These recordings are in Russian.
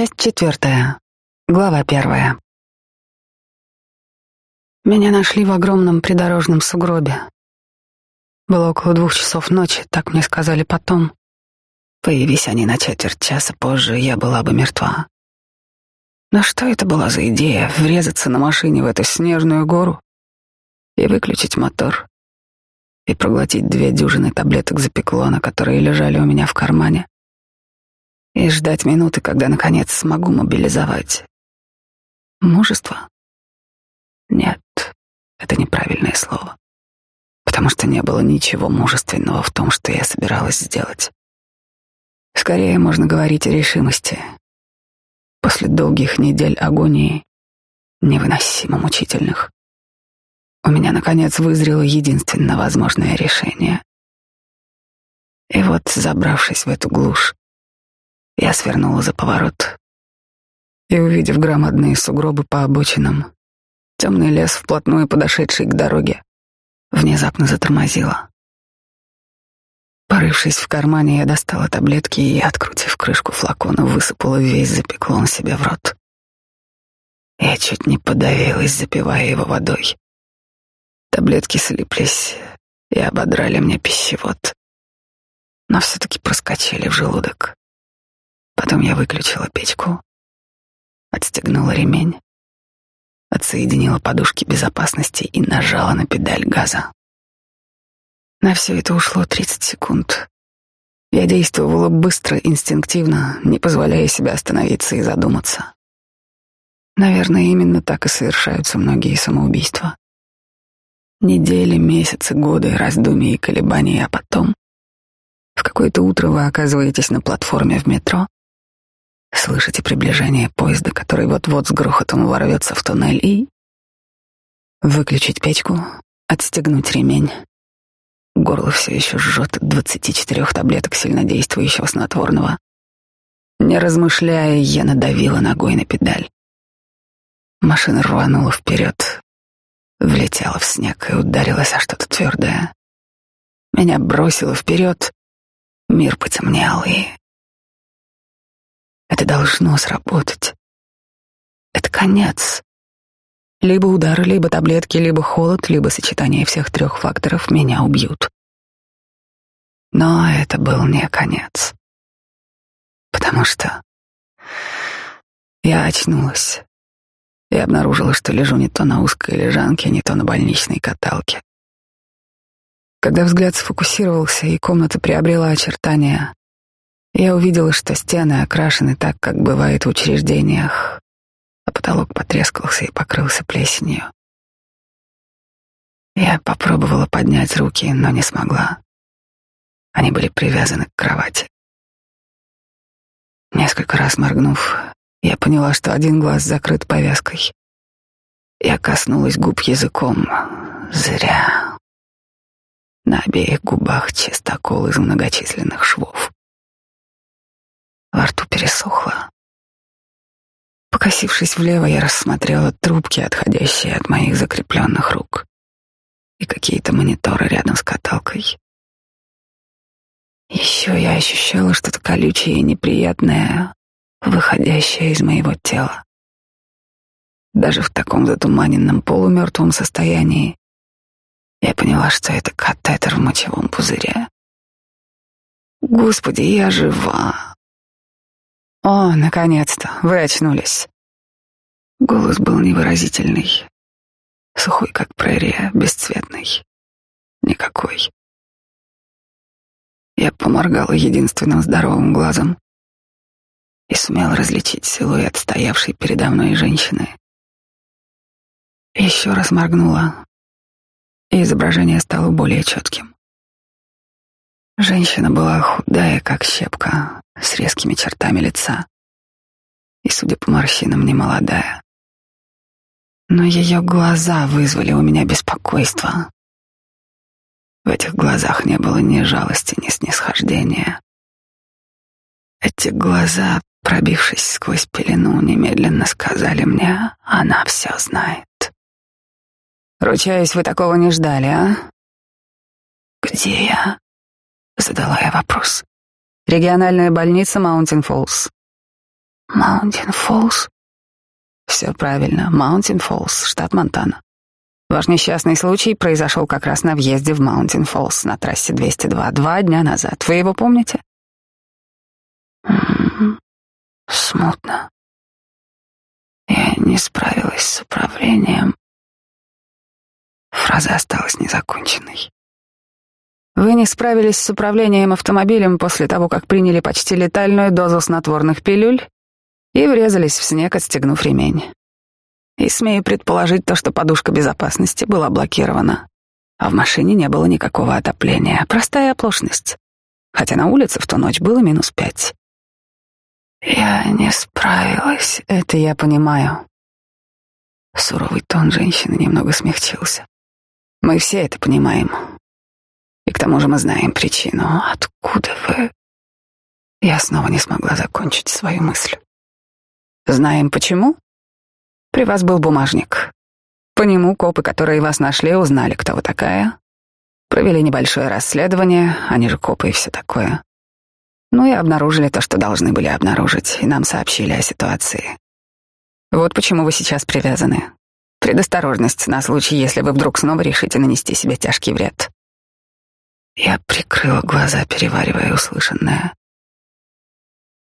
Часть четвертая. Глава первая. Меня нашли в огромном придорожном сугробе. Было около двух часов ночи, так мне сказали потом. Появись они на четверть часа позже, я была бы мертва. Но что это была за идея — врезаться на машине в эту снежную гору и выключить мотор, и проглотить две дюжины таблеток запеклона, которые лежали у меня в кармане, и ждать минуты, когда, наконец, смогу мобилизовать. Мужество? Нет, это неправильное слово, потому что не было ничего мужественного в том, что я собиралась сделать. Скорее можно говорить о решимости. После долгих недель агонии, невыносимо мучительных, у меня, наконец, вызрело единственно возможное решение. И вот, забравшись в эту глушь, я свернула за поворот и, увидев громадные сугробы по обочинам, темный лес, вплотную подошедший к дороге, внезапно затормозила. Порывшись в кармане, я достала таблетки и, открутив крышку флакона, высыпала весь запеклон себе в рот. Я чуть не подавилась, запивая его водой. Таблетки слиплись и ободрали мне пищевод, но все-таки проскочили в желудок. Потом я выключила печку, отстегнула ремень, отсоединила подушки безопасности и нажала на педаль газа. На все это ушло 30 секунд. Я действовала быстро, инстинктивно, не позволяя себе остановиться и задуматься. Наверное, именно так и совершаются многие самоубийства. Недели, месяцы, годы раздумий и колебаний, а потом в какое-то утро вы оказываетесь на платформе в метро Слышите приближение поезда, который вот-вот с грохотом ворвется в туннель и... Выключить печку, отстегнуть ремень. Горло все еще жжет от двадцати четырех таблеток сильнодействующего снотворного. Не размышляя, я надавила ногой на педаль. Машина рванула вперед, влетела в снег и ударилась о что-то твердое. Меня бросило вперед, мир потемнел и это должно сработать. Это конец. Либо удар, либо таблетки, либо холод, либо сочетание всех трех факторов меня убьют. Но это был не конец. Потому что я очнулась и обнаружила, что лежу не то на узкой лежанке, не то на больничной каталке. Когда взгляд сфокусировался и комната приобрела очертания, я увидела, что стены окрашены так, как бывает в учреждениях, а потолок потрескался и покрылся плесенью. Я попробовала поднять руки, но не смогла. Они были привязаны к кровати. Несколько раз моргнув, я поняла, что один глаз закрыт повязкой. Я коснулась губ языком. Зря. На обеих губах чистокол из многочисленных швов. Во рту пересохло. Покосившись влево, я рассмотрела трубки, отходящие от моих закрепленных рук, и какие-то мониторы рядом с каталкой. Еще я ощущала что-то колючее и неприятное, выходящее из моего тела. Даже в таком затуманенном полумертвом состоянии я поняла, что это катетер в мочевом пузыре. Господи, я жива. «О, наконец-то! Вы очнулись!» Голос был невыразительный, сухой, как прерия, бесцветный. Никакой. Я поморгала единственным здоровым глазом и сумел различить силуэт стоявшей передо мной женщины. Еще раз моргнула, и изображение стало более четким. Женщина была худая, как щепка, с резкими чертами лица. И, судя по морщинам, не молодая. Но ее глаза вызвали у меня беспокойство. В этих глазах не было ни жалости, ни снисхождения. Эти глаза, пробившись сквозь пелену, немедленно сказали мне, она все знает. Ручаюсь, вы такого не ждали, а? Где я? Задала я вопрос. Региональная больница Маунтин Фоллс. Маунтин Фоллс? Все правильно, Маунтин Фоллс, штат Монтана. Ваш несчастный случай произошел как раз на въезде в Маунтин Фоллс на трассе 202 два дня назад. Вы его помните? Смутно. Я не справилась с управлением. Фраза осталась незаконченной. Вы не справились с управлением автомобилем после того, как приняли почти летальную дозу снотворных пилюль и врезались в снег, отстегнув ремень. И смею предположить то, что подушка безопасности была блокирована, а в машине не было никакого отопления. Простая оплошность. Хотя на улице в ту ночь было минус пять. Я не справилась, это я понимаю. Суровый тон женщины немного смягчился. Мы все это понимаем. И к тому же мы знаем причину. Откуда вы? Я снова не смогла закончить свою мысль. Знаем почему? При вас был бумажник. По нему копы, которые вас нашли, узнали, кто вы такая. Провели небольшое расследование, они же копы и все такое. Ну и обнаружили то, что должны были обнаружить, и нам сообщили о ситуации. Вот почему вы сейчас привязаны. Предосторожность на случай, если вы вдруг снова решите нанести себе тяжкий вред. Я прикрыла глаза, переваривая услышанное.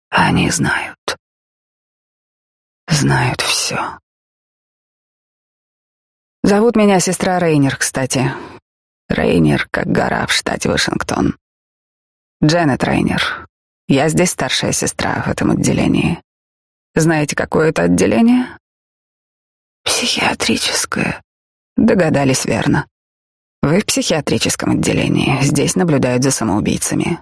Они знают. Знают все. Зовут меня сестра Рейнер, кстати. Рейнер, как гора в штате Вашингтон. Дженнет Рейнер. Я здесь старшая сестра в этом отделении. Знаете, какое это отделение? Психиатрическое. Догадались верно. Вы в психиатрическом отделении. Здесь наблюдают за самоубийцами.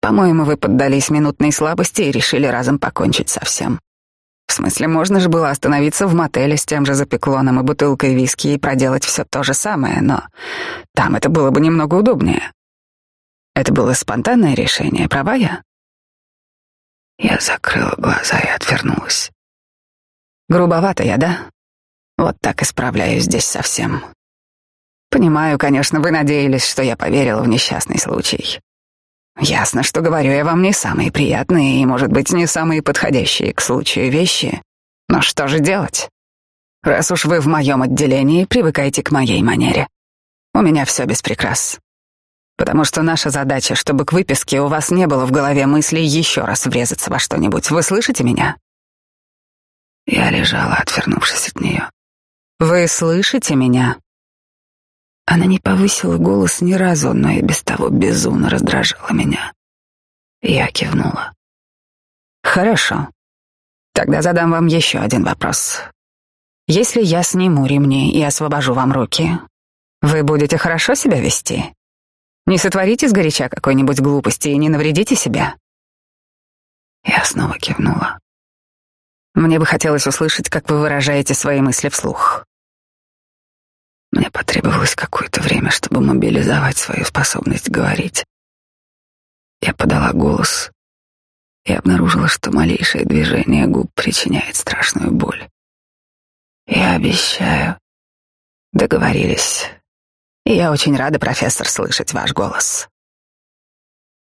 По-моему, вы поддались минутной слабости и решили разом покончить со всем. В смысле, можно же было остановиться в мотеле с тем же запеклоном и бутылкой виски и проделать все то же самое, но там это было бы немного удобнее. Это было спонтанное решение, права я? Я закрыла глаза и отвернулась. Грубовато я, да? Вот так и справляюсь здесь совсем. Понимаю, конечно, вы надеялись, что я поверила в несчастный случай. Ясно, что говорю я вам не самые приятные и, может быть, не самые подходящие к случаю вещи. Но что же делать? Раз уж вы в моем отделении, привыкайте к моей манере. У меня все без. Потому что наша задача, чтобы к выписке у вас не было в голове мысли еще раз врезаться во что-нибудь. Вы слышите меня? Я лежала, отвернувшись от нее. Вы слышите меня? Она не повысила голос ни разу, но и без того безумно раздражала меня. Я кивнула. Хорошо. Тогда задам вам еще один вопрос. Если я сниму ремни и освобожу вам руки, вы будете хорошо себя вести? Не сотворите сгоряча какой-нибудь глупости и не навредите себя? Я снова кивнула. Мне бы хотелось услышать, как вы выражаете свои мысли вслух. Мне потребовалось какое-то время, чтобы мобилизовать свою способность говорить. Я подала голос и обнаружила, что малейшее движение губ причиняет страшную боль. Я обещаю. Договорились. И я очень рада, профессор, слышать ваш голос.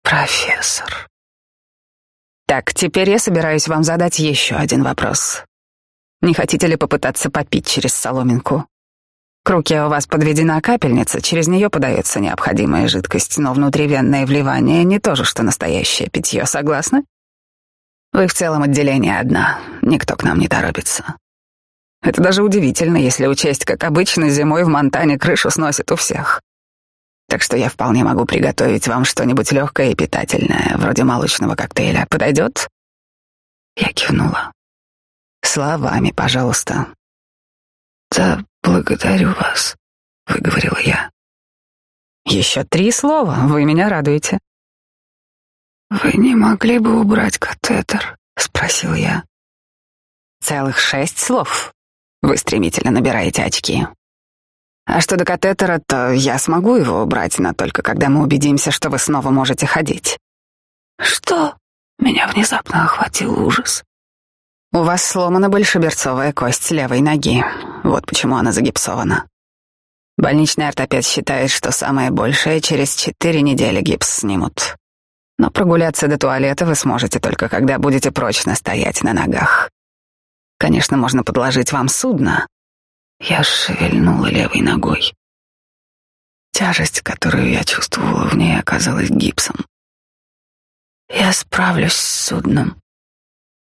Профессор. Так, теперь я собираюсь вам задать еще один вопрос. Не хотите ли попытаться попить через соломинку? К руке у вас подведена капельница, через нее подается необходимая жидкость, но внутривенное вливание не то же, что настоящее питье, согласны? Вы в целом отделение одна, никто к нам не торопится. Это даже удивительно, если учесть, как обычно зимой в Монтане крышу сносит у всех. Так что я вполне могу приготовить вам что-нибудь легкое и питательное, вроде молочного коктейля. Подойдет? Я кивнула. Словами, пожалуйста. Да, благодарю вас, выговорила я. Еще три слова, вы меня радуете. Вы не могли бы убрать катетер? спросил я. Целых шесть слов. Вы стремительно набираете очки. А что до катетера, то я смогу его убрать, но только когда мы убедимся, что вы снова можете ходить. Что? Меня внезапно охватил ужас. У вас сломана большеберцовая кость левой ноги. Вот почему она загипсована. Больничный ортопед считает, что самое большее через четыре недели гипс снимут. Но прогуляться до туалета вы сможете только когда будете прочно стоять на ногах. Конечно, можно подложить вам судно. Я шевельнула левой ногой. Тяжесть, которую я чувствовала в ней, оказалась гипсом. Я справлюсь с судном.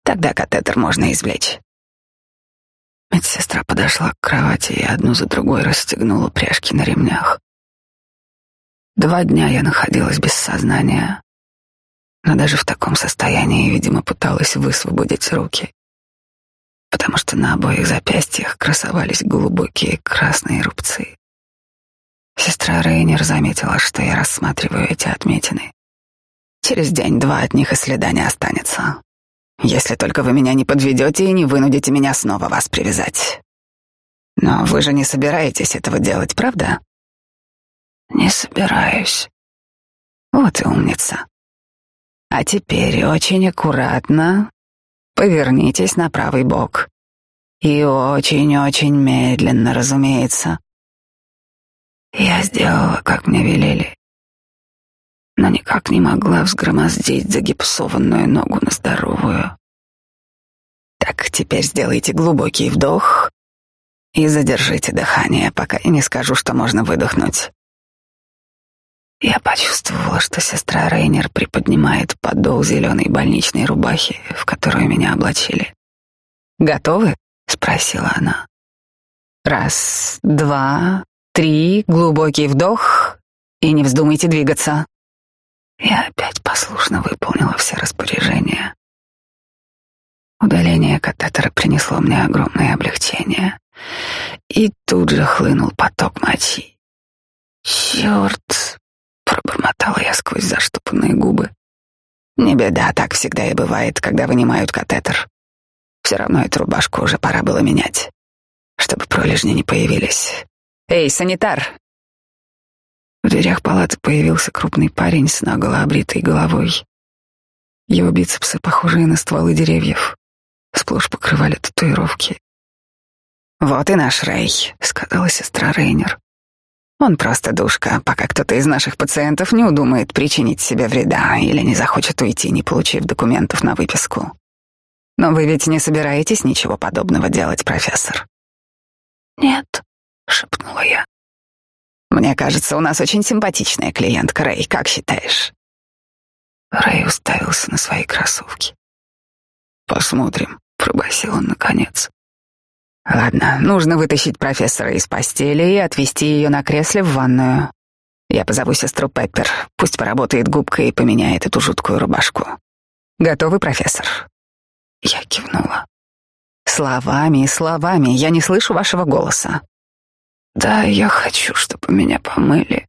Тогда катетер можно извлечь. Медсестра подошла к кровати и одну за другой расстегнула пряжки на ремнях. Два дня я находилась без сознания, но даже в таком состоянии, видимо, пыталась высвободить руки, потому что на обоих запястьях красовались глубокие красные рубцы. Сестра Рейнер заметила, что я рассматриваю эти отметины. Через день-два от них и следа не останется. Если только вы меня не подведете и не вынудите меня снова вас привязать. Но вы же не собираетесь этого делать, правда? Не собираюсь. Вот и умница. А теперь очень аккуратно повернитесь на правый бок. И очень-очень медленно, разумеется. Я сделала, как мне велели, но никак не могла взгромоздить загипсованную ногу на здоровую. Так, теперь сделайте глубокий вдох и задержите дыхание, пока я не скажу, что можно выдохнуть. Я почувствовала, что сестра Рейнер приподнимает подол зеленой больничной рубахи, в которую меня облачили. «Готовы?» — спросила она. «Раз, два, Три, глубокий вдох и не вздумайте двигаться. Я опять послушно выполнила все распоряжения. Удаление катетера принесло мне огромное облегчение. И тут же хлынул поток мочи. «Черт!» — пробормотала я сквозь заштопанные губы. «Не беда, так всегда и бывает, когда вынимают катетер. Все равно эту рубашку уже пора было менять, чтобы пролежни не появились. «Эй, санитар!» Дверях палаты появился крупный парень с наголо обритой головой. Его бицепсы, похожие на стволы деревьев, сплошь покрывали татуировки. «Вот и наш Рэй», — сказала сестра Рейнер. «Он просто душка, пока кто-то из наших пациентов не удумает причинить себе вреда или не захочет уйти, не получив документов на выписку. Но вы ведь не собираетесь ничего подобного делать, профессор?» «Нет», — шепнула я. «Мне кажется, у нас очень симпатичная клиентка, Рэй, как считаешь?» Рэй уставился на свои кроссовки. «Посмотрим», — пробасил он наконец. «Ладно, нужно вытащить профессора из постели и отвезти ее на кресле в ванную. Я позову сестру Пеппер, пусть поработает губкой и поменяет эту жуткую рубашку. Готовы, профессор?» Я кивнула. «Словами, словами, я не слышу вашего голоса. Да, я хочу, чтобы меня помыли.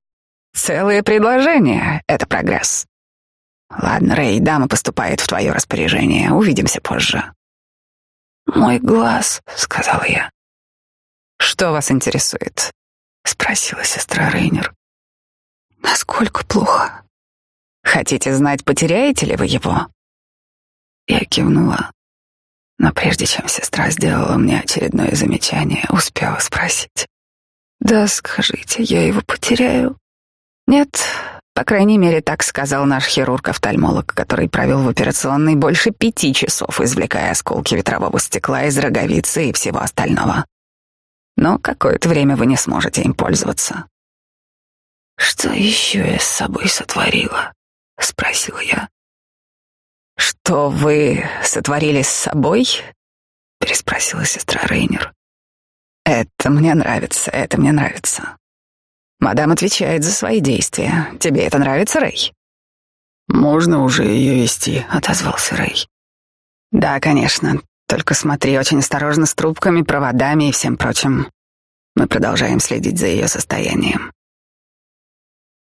Целое предложение — это прогресс. Ладно, Рэй, дама поступает в твое распоряжение. Увидимся позже. Мой глаз, — сказала я. Что вас интересует? — спросила сестра Рейнер. Насколько плохо? Хотите знать, потеряете ли вы его? Я кивнула. Но прежде чем сестра сделала мне очередное замечание, успела спросить. Да, скажите, я его потеряю? Нет, по крайней мере, так сказал наш хирург-офтальмолог, который провел в операционной больше пяти часов, извлекая осколки ветрового стекла из роговицы и всего остального. Но какое-то время вы не сможете им пользоваться. Что еще я с собой сотворила? спросила я. Что вы сотворили с собой? переспросила сестра Рейнер. Это мне нравится, это мне нравится. Мадам отвечает за свои действия. Тебе это нравится, Рэй? Можно уже ее вести, отозвался Рэй. Да, конечно. Только смотри очень осторожно с трубками, проводами и всем прочим. Мы продолжаем следить за ее состоянием.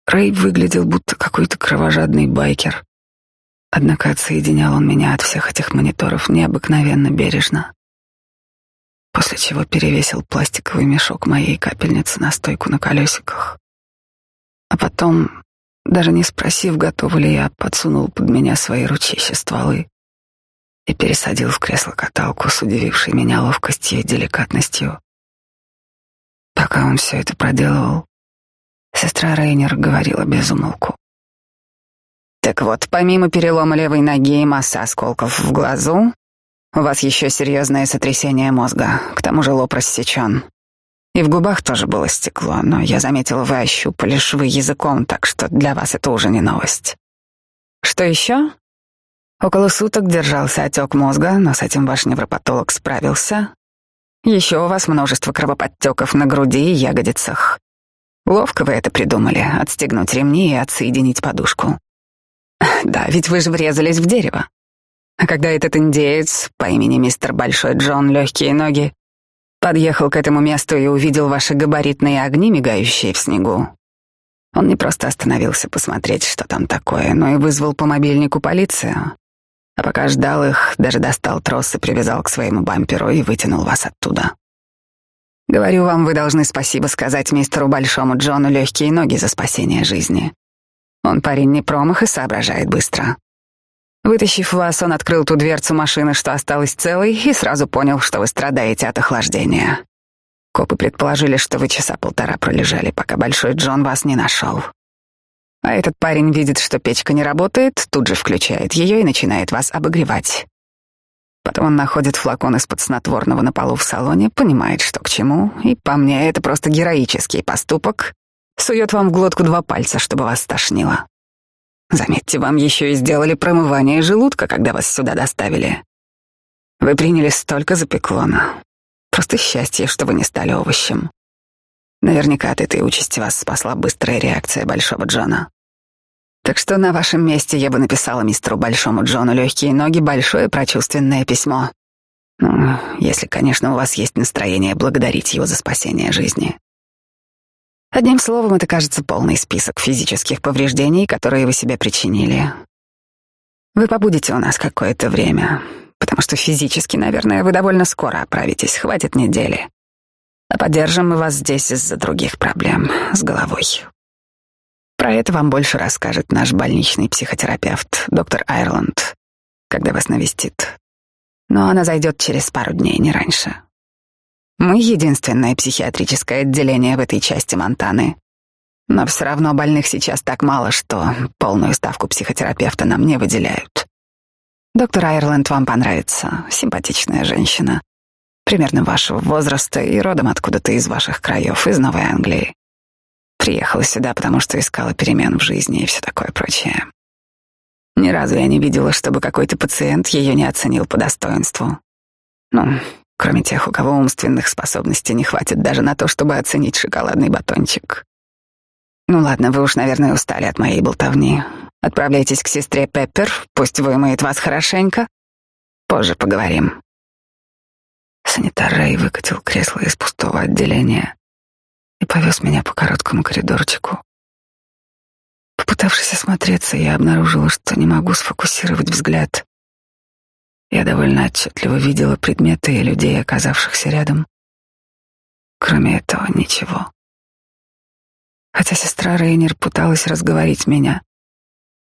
Рэй выглядел будто какой-то кровожадный байкер. Однако отсоединял он меня от всех этих мониторов необыкновенно бережно после чего перевесил пластиковый мешок моей капельницы на стойку на колесиках. А потом, даже не спросив, готова ли я, подсунул под меня свои ручища стволы и пересадил в кресло-каталку с удивившей меня ловкостью и деликатностью. Пока он все это проделывал, сестра Рейнер говорила без умолку. Так вот, помимо перелома левой ноги и массы осколков в глазу, у вас еще серьезное сотрясение мозга, к тому же лоб рассечен. И в губах тоже было стекло, но я заметила, вы ощупали швы языком, так что для вас это уже не новость. Что еще? Около суток держался отек мозга, но с этим ваш невропатолог справился. Еще у вас множество кровоподтеков на груди и ягодицах. Ловко вы это придумали, отстегнуть ремни и отсоединить подушку. Да, ведь вы же врезались в дерево. А когда этот индеец по имени мистер Большой Джон Легкие Ноги подъехал к этому месту и увидел ваши габаритные огни, мигающие в снегу, он не просто остановился посмотреть, что там такое, но и вызвал по мобильнику полицию. А пока ждал их, даже достал трос и привязал к своему бамперу и вытянул вас оттуда. Говорю вам, вы должны спасибо сказать мистеру Большому Джону легкие ноги за спасение жизни. Он парень не промах и соображает быстро. Вытащив вас, он открыл ту дверцу машины, что осталась целой, и сразу понял, что вы страдаете от охлаждения. Копы предположили, что вы часа полтора пролежали, пока Большой Джон вас не нашел. А этот парень видит, что печка не работает, тут же включает ее и начинает вас обогревать. Потом он находит флакон из-под снотворного на полу в салоне, понимает, что к чему, и по мне это просто героический поступок. Сует вам в глотку два пальца, чтобы вас стошнило. Заметьте, вам еще и сделали промывание желудка, когда вас сюда доставили. Вы приняли столько запеклона. Просто счастье, что вы не стали овощем. Наверняка от этой участи вас спасла быстрая реакция Большого Джона. Так что на вашем месте я бы написала мистеру Большому Джону легкие ноги большое прочувственное письмо. Ну, если, конечно, у вас есть настроение благодарить его за спасение жизни. Одним словом, это кажется полный список физических повреждений, которые вы себе причинили. Вы побудете у нас какое-то время, потому что физически, наверное, вы довольно скоро оправитесь, хватит недели. А поддержим мы вас здесь из-за других проблем с головой. Про это вам больше расскажет наш больничный психотерапевт, доктор Айрланд, когда вас навестит. Но она зайдет через пару дней, не раньше. Мы единственное психиатрическое отделение в этой части Монтаны. Но все равно больных сейчас так мало, что полную ставку психотерапевта нам не выделяют. Доктор Айрланд вам понравится. Симпатичная женщина. Примерно вашего возраста и родом откуда-то из ваших краев, из Новой Англии. Приехала сюда, потому что искала перемен в жизни и все такое прочее. Ни разу я не видела, чтобы какой-то пациент ее не оценил по достоинству. Ну, кроме тех, у кого умственных способностей не хватит даже на то, чтобы оценить шоколадный батончик. Ну ладно, вы уж, наверное, устали от моей болтовни. Отправляйтесь к сестре Пеппер, пусть вымоет вас хорошенько. Позже поговорим. Санитар Рэй выкатил кресло из пустого отделения и повез меня по короткому коридорчику. Попытавшись осмотреться, я обнаружила, что не могу сфокусировать взгляд. Я довольно отчетливо видела предметы и людей, оказавшихся рядом. Кроме этого, ничего. Хотя сестра Рейнер пыталась разговорить меня,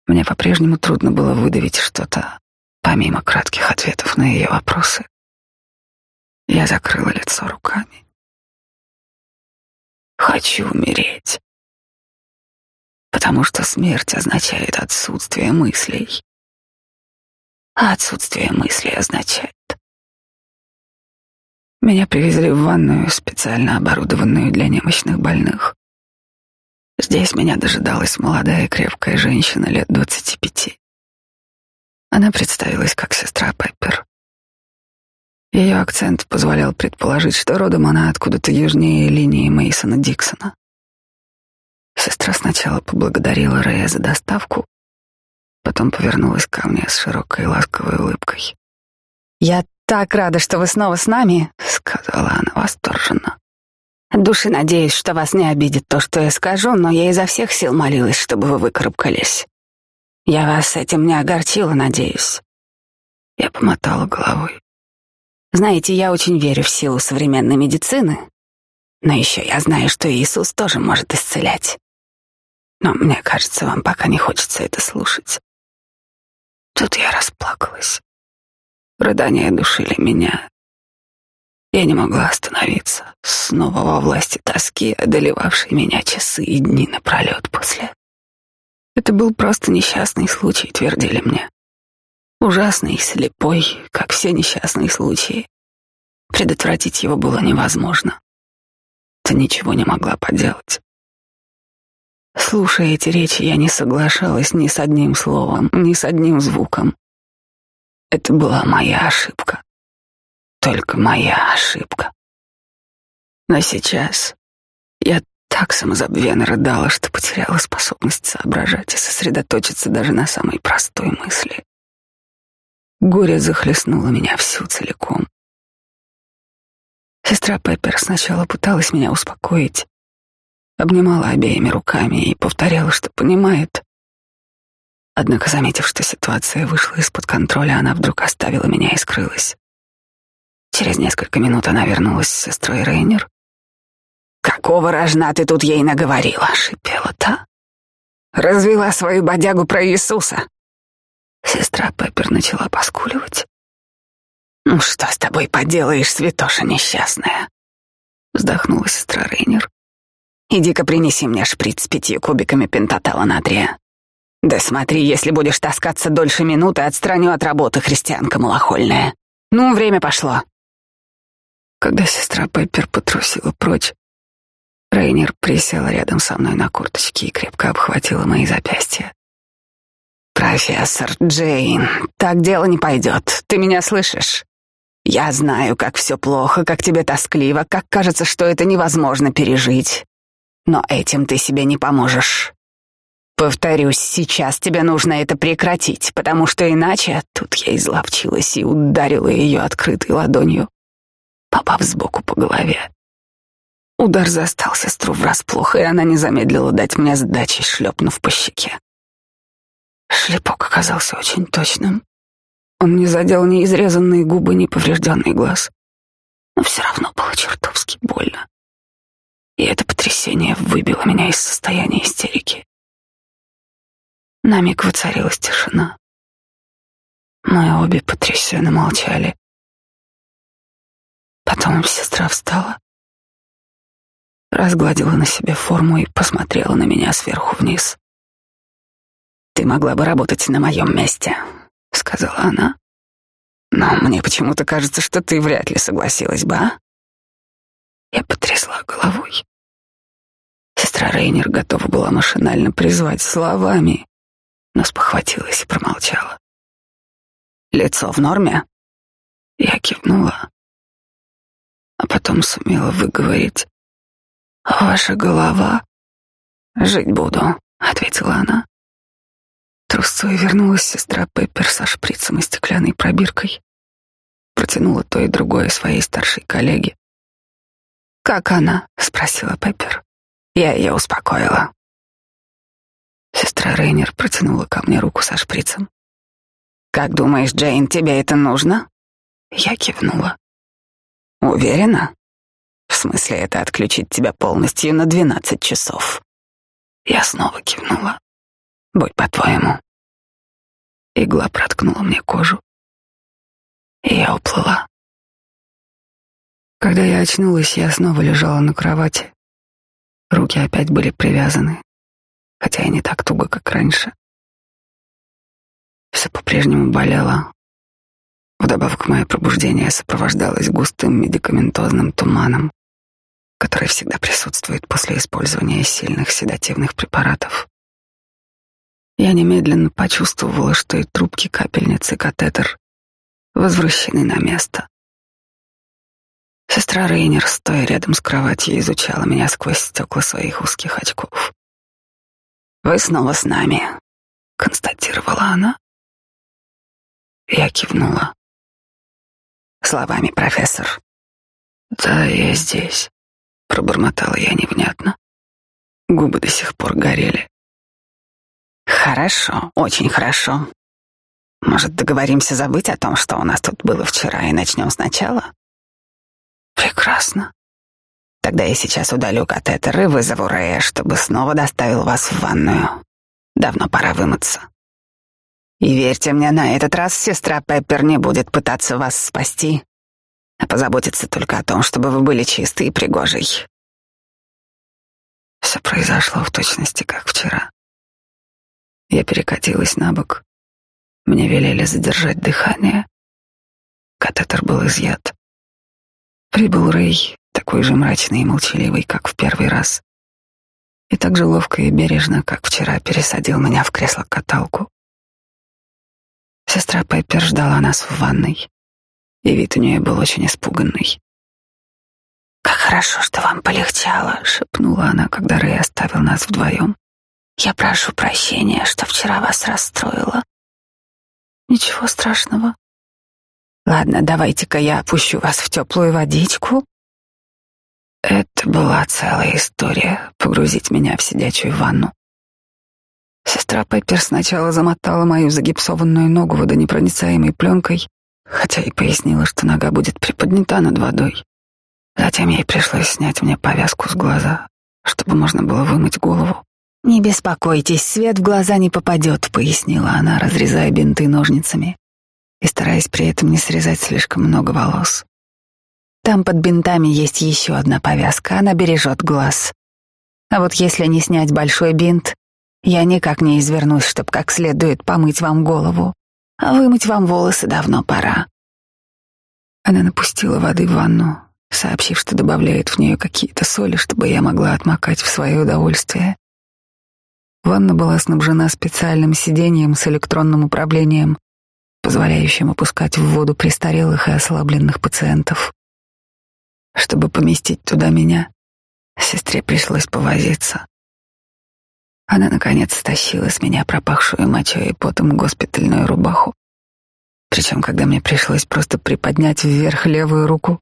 мне по-прежнему трудно было выдавить что-то, помимо кратких ответов на ее вопросы. Я закрыла лицо руками. Хочу умереть. Потому что смерть означает отсутствие мыслей. А отсутствие мыслей означает... Меня привезли в ванную, специально оборудованную для немощных больных. Здесь меня дожидалась молодая крепкая женщина лет двадцати пяти. Она представилась как сестра Пеппер. Ее акцент позволял предположить, что родом она откуда-то южнее линии Мейсона Диксона. Сестра сначала поблагодарила Рэя за доставку, потом повернулась ко мне с широкой ласковой улыбкой. «Я так рада, что вы снова с нами», — сказала она восторженно. «От души надеюсь, что вас не обидит то, что я скажу, но я изо всех сил молилась, чтобы вы выкарабкались. Я вас этим не огорчила, надеюсь». Я помотала головой. Знаете, я очень верю в силу современной медицины, но еще я знаю, что Иисус тоже может исцелять. Но мне кажется, вам пока не хочется это слушать. Тут я расплакалась. Рыдания душили меня. Я не могла остановиться, снова во власти тоски, одолевавшей меня часы и дни напролет после. Это был просто несчастный случай, твердили мне. Ужасный, слепой, как все несчастные случаи. Предотвратить его было невозможно. Ты ничего не могла поделать. Слушая эти речи, я не соглашалась ни с одним словом, ни с одним звуком. Это была моя ошибка. Только моя ошибка. Но сейчас я так самозабвенно рыдала, что потеряла способность соображать и сосредоточиться даже на самой простой мысли. Горе захлестнуло меня всю целиком. Сестра Пеппер сначала пыталась меня успокоить, обнимала обеими руками и повторяла, что понимает. Однако, заметив, что ситуация вышла из-под контроля, она вдруг оставила меня и скрылась. Через несколько минут она вернулась с сестрой Рейнер. «Какого рожна ты тут ей наговорила?» — шипела та. «Развела свою бодягу про Иисуса». Сестра Пеппер начала поскуливать. «Ну что с тобой поделаешь, святоша несчастная?» Вздохнула сестра Рейнер. «Иди-ка принеси мне шприц с пятью кубиками пентатала натрия. Да смотри, если будешь таскаться дольше минуты, отстраню от работы, христианка малохольная. Ну, время пошло». Когда сестра Пеппер потрусила прочь, Рейнер присела рядом со мной на курточке и крепко обхватила мои запястья. «Профессор Джейн, так дело не пойдет. Ты меня слышишь? Я знаю, как все плохо, как тебе тоскливо, как кажется, что это невозможно пережить. Но этим ты себе не поможешь. Повторюсь, сейчас тебе нужно это прекратить, потому что иначе... Тут я изловчилась и ударила ее открытой ладонью, попав сбоку по голове. Удар застал сестру врасплох, и она не замедлила дать мне сдачи, шлепнув по щеке. Шлепок оказался очень точным. Он не задел ни изрезанные губы, ни поврежденный глаз. Но все равно было чертовски. И это потрясение выбило меня из состояния истерики. На миг воцарилась тишина. Мы обе потрясенно молчали. Потом сестра встала, разгладила на себе форму и посмотрела на меня сверху вниз. «Ты могла бы работать на моем месте», — сказала она. «Но мне почему-то кажется, что ты вряд ли согласилась бы, а?» Я потрясла головой. Сестра Рейнер готова была машинально призвать словами, но спохватилась и промолчала. «Лицо в норме?» Я кивнула, а потом сумела выговорить. «Ваша голова?» «Жить буду», — ответила она. Трусцой вернулась сестра Пеппер со шприцем и стеклянной пробиркой. Протянула то и другое своей старшей коллеге. «Как она?» — спросила Пеппер. Я ее успокоила. Сестра Рейнер протянула ко мне руку со шприцем. «Как думаешь, Джейн, тебе это нужно?» Я кивнула. «Уверена?» «В смысле, это отключить тебя полностью на двенадцать часов?» Я снова кивнула. Будь по-твоему. Игла проткнула мне кожу, и я уплыла. Когда я очнулась, я снова лежала на кровати. Руки опять были привязаны, хотя и не так туго, как раньше. Все по-прежнему болело. Вдобавок мое пробуждение сопровождалось густым медикаментозным туманом, который всегда присутствует после использования сильных седативных препаратов. Я немедленно почувствовала, что и трубки капельницы катетер возвращены на место. Сестра Рейнер, стоя рядом с кроватью, изучала меня сквозь стекла своих узких очков. «Вы снова с нами», — констатировала она. Я кивнула. Словами, профессор. «Да, я здесь», — пробормотала я невнятно. Губы до сих пор горели. Хорошо, очень хорошо. Может, договоримся забыть о том, что у нас тут было вчера, и начнем сначала? Прекрасно. Тогда я сейчас удалю катетер и вызову Рэя, чтобы снова доставил вас в ванную. Давно пора вымыться. И верьте мне, на этот раз сестра Пеппер не будет пытаться вас спасти, а позаботится только о том, чтобы вы были чисты и пригожей. Все произошло в точности, как вчера. Я перекатилась на бок. Мне велели задержать дыхание. Катетер был изъят. Прибыл Рэй, такой же мрачный и молчаливый, как в первый раз. И так же ловко и бережно, как вчера, пересадил меня в кресло-каталку. Сестра Пеппер ждала нас в ванной, и вид у нее был очень испуганный. «Как хорошо, что вам полегчало», — шепнула она, когда Рэй оставил нас вдвоем. «Я прошу прощения, что вчера вас расстроила». «Ничего страшного». «Ладно, давайте-ка я опущу вас в теплую водичку». Это была целая история — погрузить меня в сидячую ванну. Сестра Пеппер сначала замотала мою загипсованную ногу водонепроницаемой пленкой, хотя и пояснила, что нога будет приподнята над водой. Затем ей пришлось снять мне повязку с глаза, чтобы можно было вымыть голову. «Не беспокойтесь, свет в глаза не попадет», — пояснила она, разрезая бинты ножницами и стараясь при этом не срезать слишком много волос. «Там под бинтами есть еще одна повязка, она бережет глаз. А вот если не снять большой бинт, я никак не извернусь, чтобы как следует помыть вам голову, а вымыть вам волосы давно пора». Она напустила воды в ванну, сообщив, что добавляет в нее какие-то соли, чтобы я могла отмокать в свое удовольствие. Ванна была снабжена специальным сиденьем с электронным управлением, позволяющим опускать в воду престарелых и ослабленных пациентов. Чтобы поместить туда меня, сестре пришлось повозиться. Она, наконец, стащила с меня пропахшую мочой и потом госпитальную рубаху. Причем, когда мне пришлось просто приподнять вверх левую руку,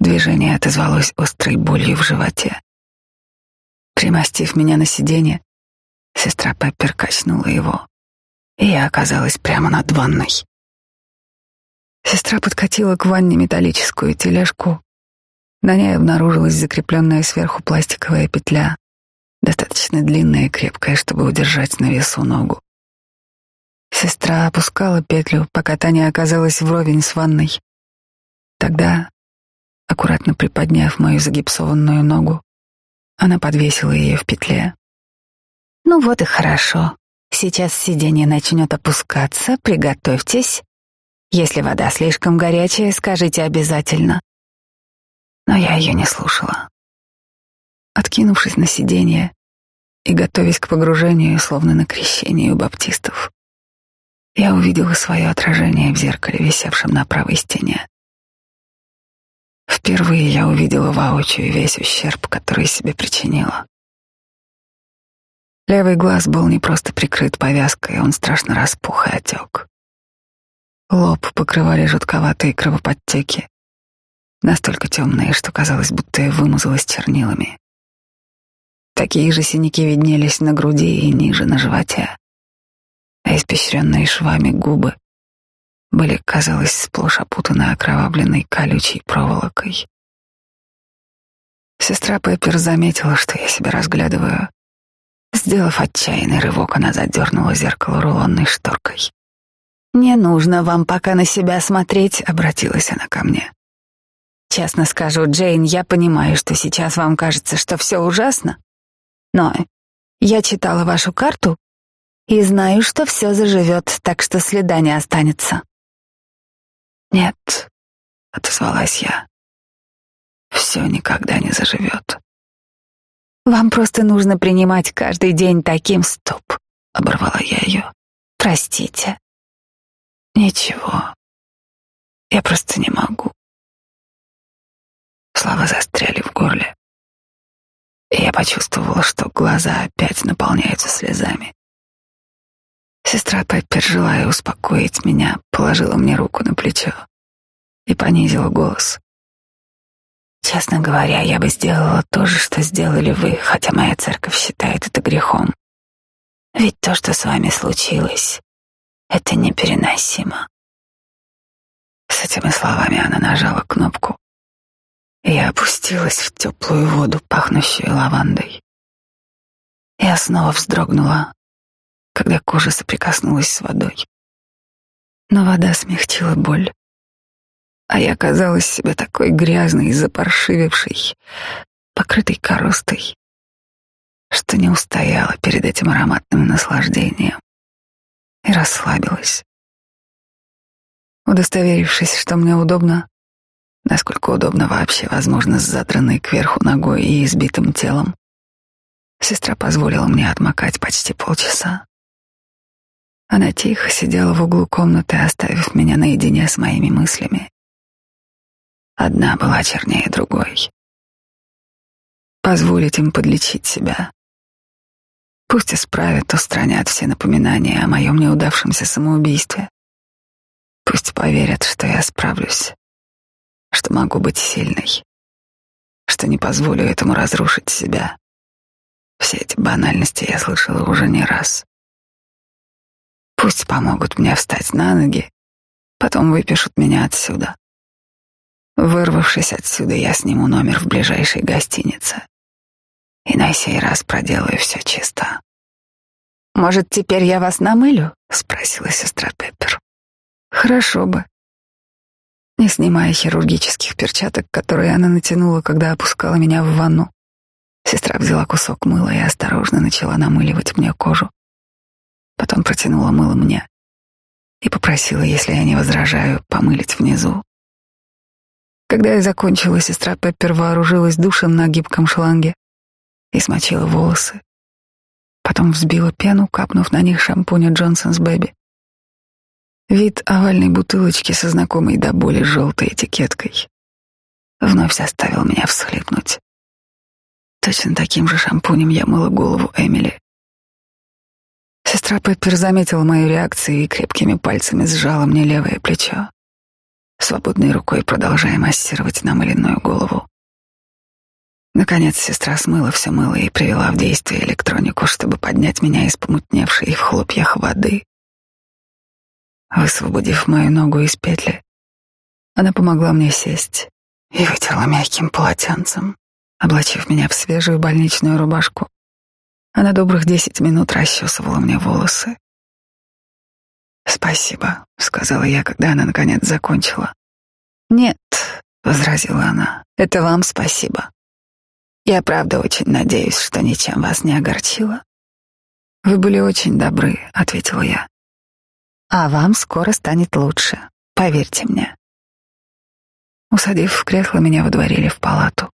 Движение отозвалось острой болью в животе. Примостив меня на сиденье, сестра Пеппер качнула его, и я оказалась прямо над ванной. Сестра подкатила к ванне металлическую тележку. На ней обнаружилась закрепленная сверху пластиковая петля, достаточно длинная и крепкая, чтобы удержать на весу ногу. Сестра опускала петлю, пока та не оказалась вровень с ванной. Тогда Аккуратно приподняв мою загипсованную ногу, она подвесила ее в петле. «Ну вот и хорошо. Сейчас сиденье начнет опускаться, приготовьтесь. Если вода слишком горячая, скажите обязательно». Но я ее не слушала. Откинувшись на сиденье и готовясь к погружению, словно на крещение у баптистов, я увидела свое отражение в зеркале, висевшем на правой стене. Впервые я увидела воочию весь ущерб, который себе причинила. Левый глаз был не просто прикрыт повязкой, он страшно распух и отек. Лоб покрывали жутковатые кровоподтеки, настолько темные, что казалось, будто я вымазалась чернилами. Такие же синяки виднелись на груди и ниже на животе, а испещренные швами губы были, казалось, сплошь опутаны окровавленной колючей проволокой. Сестра Пеппер заметила, что я себя разглядываю. Сделав отчаянный рывок, она задернула зеркало рулонной шторкой. «Не нужно вам пока на себя смотреть», — обратилась она ко мне. «Честно скажу, Джейн, я понимаю, что сейчас вам кажется, что все ужасно, но я читала вашу карту и знаю, что все заживет, так что следа не останется. «Нет», — отозвалась я, — «все никогда не заживет». «Вам просто нужно принимать каждый день таким стоп», — оборвала я ее. «Простите». «Ничего, я просто не могу». Слова застряли в горле, и я почувствовала, что глаза опять наполняются слезами. Сестра Пеппер, желая успокоить меня, положила мне руку на плечо и понизила голос. Честно говоря, я бы сделала то же, что сделали вы, хотя моя церковь считает это грехом. Ведь то, что с вами случилось, это непереносимо. С этими словами она нажала кнопку, и я опустилась в теплую воду, пахнущую лавандой. Я снова вздрогнула, когда кожа соприкоснулась с водой. Но вода смягчила боль. А я казалась себе такой грязной и запаршивившей, покрытой коростой, что не устояла перед этим ароматным наслаждением и расслабилась. Удостоверившись, что мне удобно, насколько удобно вообще возможно с задранной кверху ногой и избитым телом, сестра позволила мне отмокать почти полчаса. Она тихо сидела в углу комнаты, оставив меня наедине с моими мыслями. Одна была чернее другой. Позволить им подлечить себя. Пусть исправят, устранят все напоминания о моем неудавшемся самоубийстве. Пусть поверят, что я справлюсь, что могу быть сильной, что не позволю этому разрушить себя. Все эти банальности я слышала уже не раз. Пусть помогут мне встать на ноги, потом выпишут меня отсюда. Вырвавшись отсюда, я сниму номер в ближайшей гостинице и на сей раз проделаю все чисто. «Может, теперь я вас намылю?» — спросила сестра Пеппер. «Хорошо бы». Не снимая хирургических перчаток, которые она натянула, когда опускала меня в ванну, сестра взяла кусок мыла и осторожно начала намыливать мне кожу. Потом протянула мыло мне и попросила, если я не возражаю, помылить внизу. Когда я закончила, сестра Пеппер вооружилась душем на гибком шланге и смочила волосы. Потом взбила пену, капнув на них шампуня Джонсонс Бэби. Вид овальной бутылочки со знакомой до боли желтой этикеткой вновь заставил меня всхлипнуть. Точно таким же шампунем я мыла голову Эмили. Сестра Пеппер заметила мою реакцию и крепкими пальцами сжала мне левое плечо, свободной рукой продолжая массировать намыленную голову. Наконец сестра смыла все мыло и привела в действие электронику, чтобы поднять меня из помутневшей в хлопьях воды. Высвободив мою ногу из петли, она помогла мне сесть и вытерла мягким полотенцем, облачив меня в свежую больничную рубашку. Она добрых десять минут расчесывала мне волосы. «Спасибо», — сказала я, когда она наконец закончила. «Нет», — возразила она, — «это вам спасибо. Я правда очень надеюсь, что ничем вас не огорчила. Вы были очень добры, ответила я. А вам скоро станет лучше, поверьте мне. Усадив в кресло, меня выдворили в палату.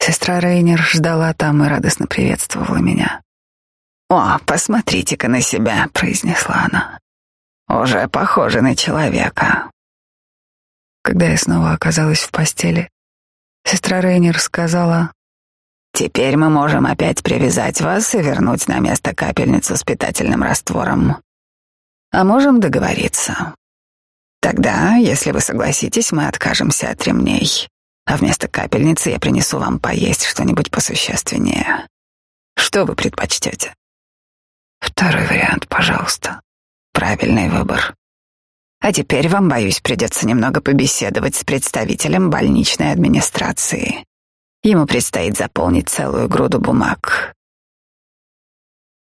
Сестра Рейнер ждала там и радостно приветствовала меня. «О, посмотрите-ка на себя», — произнесла она. «Уже похоже на человека». Когда я снова оказалась в постели, Сестра Рейнер сказала, «Теперь мы можем опять привязать вас и вернуть на место капельницу с питательным раствором. А можем договориться. Тогда, если вы согласитесь, мы откажемся от ремней, а вместо капельницы я принесу вам поесть что-нибудь посущественнее. Что вы предпочтете?» «Второй вариант, пожалуйста. Правильный выбор. А теперь вам, боюсь, придется немного побеседовать с представителем больничной администрации. Ему предстоит заполнить целую груду бумаг.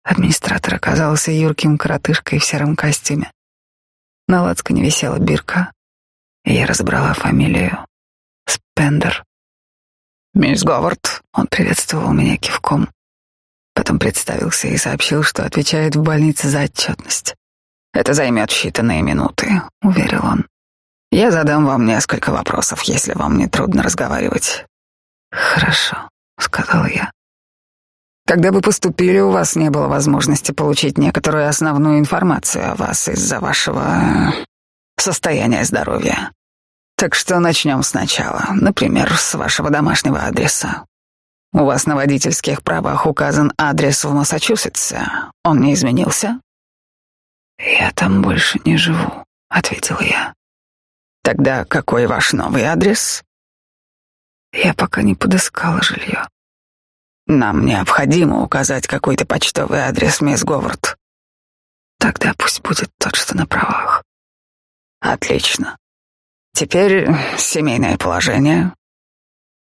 Администратор оказался юрким коротышкой в сером костюме. На лацкане висела бирка, и я разобрала фамилию. Спендер. «Мисс Говард», — он приветствовал меня кивком. Потом представился и сообщил, что отвечает в больнице за отчетность. Это займет считанные минуты, уверил он. Я задам вам несколько вопросов, если вам не трудно разговаривать. Хорошо, сказала я. Когда вы поступили, у вас не было возможности получить некоторую основную информацию о вас из-за вашего состояния здоровья. Так что начнем сначала, например, с вашего домашнего адреса. У вас на водительских правах указан адрес в Массачусетсе. Он не изменился? «Я там больше не живу», — ответила я. «Тогда какой ваш новый адрес?» Я пока не подыскала жилье. «Нам необходимо указать какой-то почтовый адрес, мисс Говард». «Тогда пусть будет тот, что на правах». «Отлично. Теперь семейное положение».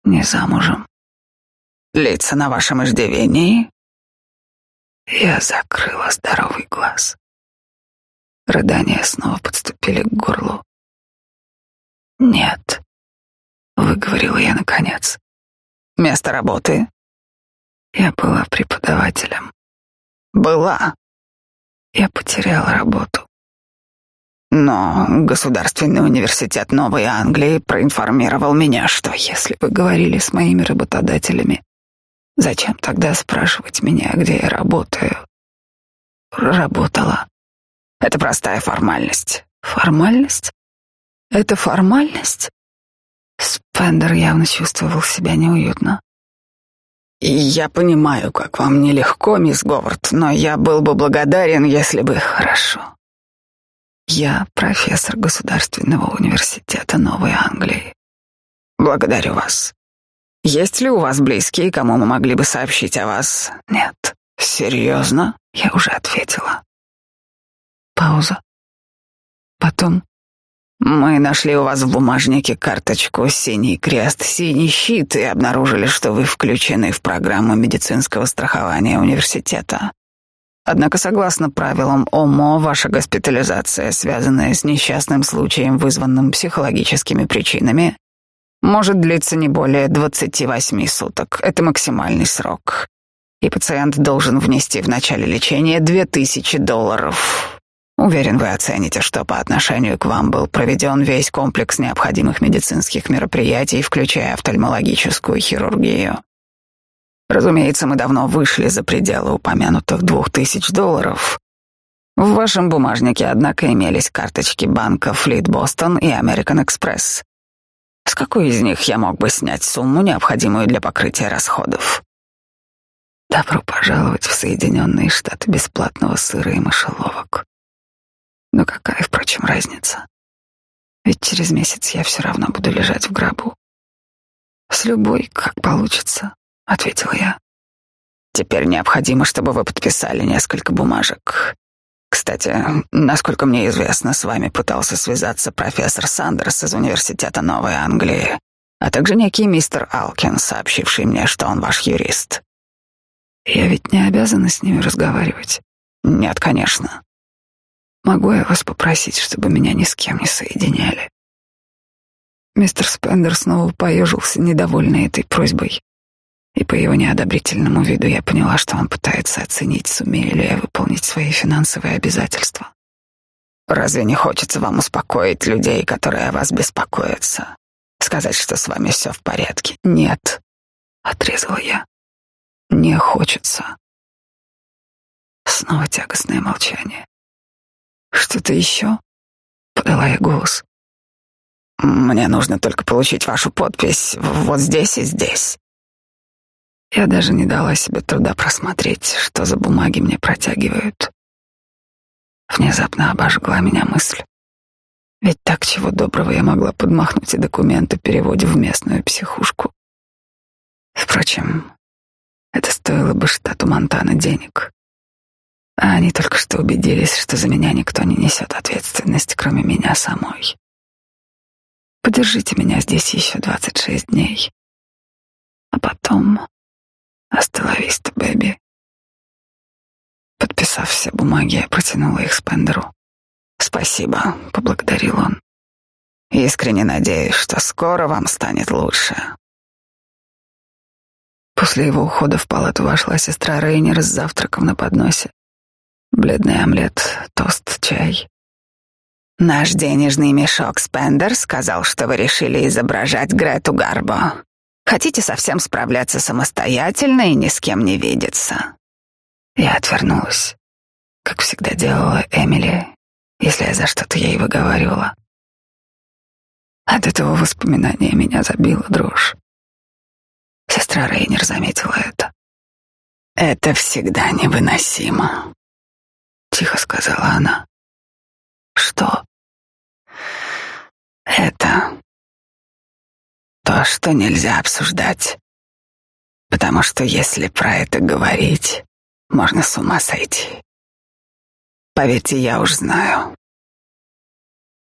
«Не замужем». «Лица на вашем иждивении?» Я закрыла здоровый глаз. Рыдания снова подступили к горлу. «Нет», — выговорила я наконец. «Место работы?» Я была преподавателем. Была. Я потеряла работу. Но Государственный университет Новой Англии проинформировал меня, что если вы говорили с моими работодателями, зачем тогда спрашивать меня, где я работаю? Работала. Это простая формальность. Формальность? Это формальность? Спендер явно чувствовал себя неуютно. «Я понимаю, как вам нелегко, мисс Говард, но я был бы благодарен, если бы...» «Хорошо. Я профессор Государственного университета Новой Англии. Благодарю вас. Есть ли у вас близкие, кому мы могли бы сообщить о вас?» «Нет». «Серьезно?» Я уже ответила. Пауза. Потом мы нашли у вас в бумажнике карточку «Синий крест», «Синий щит» и обнаружили, что вы включены в программу медицинского страхования университета. Однако, согласно правилам ОМО, ваша госпитализация, связанная с несчастным случаем, вызванным психологическими причинами, может длиться не более 28 суток. Это максимальный срок. И пациент должен внести в начале лечения 2000 долларов. Уверен, вы оцените, что по отношению к вам был проведен весь комплекс необходимых медицинских мероприятий, включая офтальмологическую хирургию. Разумеется, мы давно вышли за пределы упомянутых двух тысяч долларов. В вашем бумажнике, однако, имелись карточки банка Флит Бостон и American Express. С какой из них я мог бы снять сумму, необходимую для покрытия расходов? Добро пожаловать в Соединенные Штаты бесплатного сыра и мышеловок. Но какая, впрочем, разница? Ведь через месяц я все равно буду лежать в гробу. С любой, как получится, ответила я. Теперь необходимо, чтобы вы подписали несколько бумажек. Кстати, насколько мне известно, с вами пытался связаться профессор Сандерс из Университета Новой Англии, а также некий мистер Алкин, сообщивший мне, что он ваш юрист. Я ведь не обязана с ними разговаривать. Нет, конечно. Могу я вас попросить, чтобы меня ни с кем не соединяли? Мистер Спендер снова поежился, недовольный этой просьбой. И по его неодобрительному виду я поняла, что он пытается оценить, сумею ли я выполнить свои финансовые обязательства. Разве не хочется вам успокоить людей, которые о вас беспокоятся? Сказать, что с вами все в порядке? Нет, отрезала я. Не хочется. Снова тягостное молчание. Что-то еще? Подала я голос. Мне нужно только получить вашу подпись вот здесь и здесь. Я даже не дала себе труда просмотреть, что за бумаги мне протягивают. Внезапно обожгла меня мысль. Ведь так чего доброго я могла подмахнуть и документы переводе в местную психушку. Впрочем, это стоило бы штату Монтана денег. А они только что убедились, что за меня никто не несет ответственность, кроме меня самой. Подержите меня здесь еще двадцать шесть дней. А потом остановись-то, бэби. Подписав все бумаги, я протянула их Спендеру. «Спасибо», — поблагодарил он. «Искренне надеюсь, что скоро вам станет лучше». После его ухода в палату вошла сестра Рейнер с завтраком на подносе. Бледный омлет, тост, чай. Наш денежный мешок Спендер сказал, что вы решили изображать Грету Гарбо. Хотите совсем справляться самостоятельно и ни с кем не видеться. Я отвернулась, как всегда делала Эмили, если я за что-то ей выговаривала. От этого воспоминания меня забила дрожь. Сестра Рейнер заметила это. Это всегда невыносимо тихо сказала она. Что? Это то, что нельзя обсуждать. Потому что если про это говорить, можно с ума сойти. Поверьте, я уж знаю.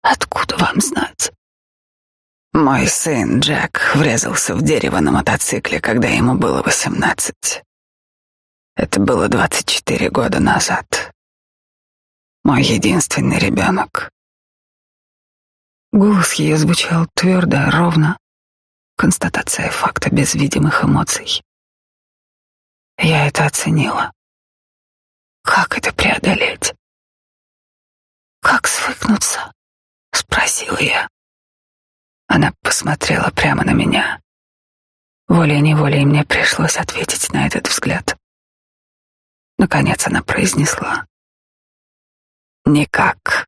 Откуда вам знать? Мой сын Джек врезался в дерево на мотоцикле, когда ему было восемнадцать. Это было двадцать четыре года назад мой единственный ребенок. Голос ее звучал твердо, ровно. Констатация факта без видимых эмоций. Я это оценила. Как это преодолеть? Как свыкнуться? Спросила я. Она посмотрела прямо на меня. Волей-неволей мне пришлось ответить на этот взгляд. Наконец она произнесла. Никак.